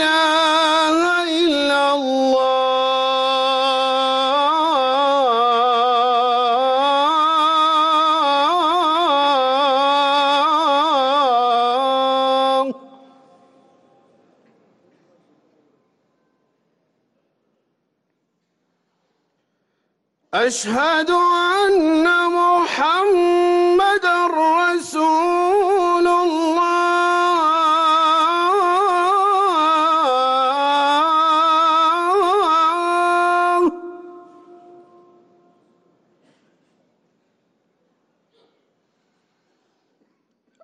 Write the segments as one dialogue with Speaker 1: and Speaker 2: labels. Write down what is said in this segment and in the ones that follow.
Speaker 1: إله إلا الله. أشهد أن محمد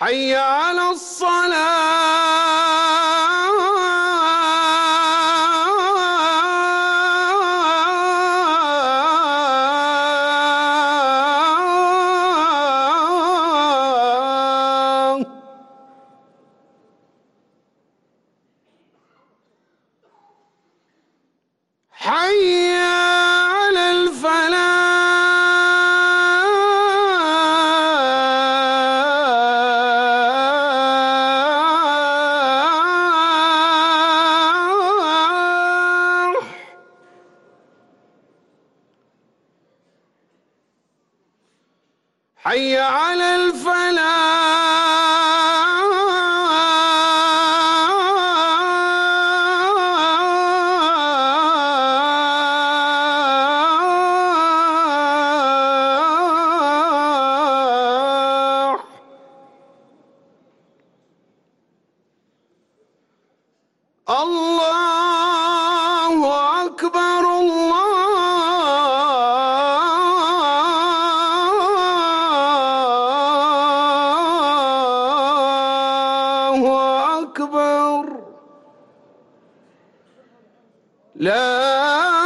Speaker 1: حي على الصلاة. حي على الفلاح. لا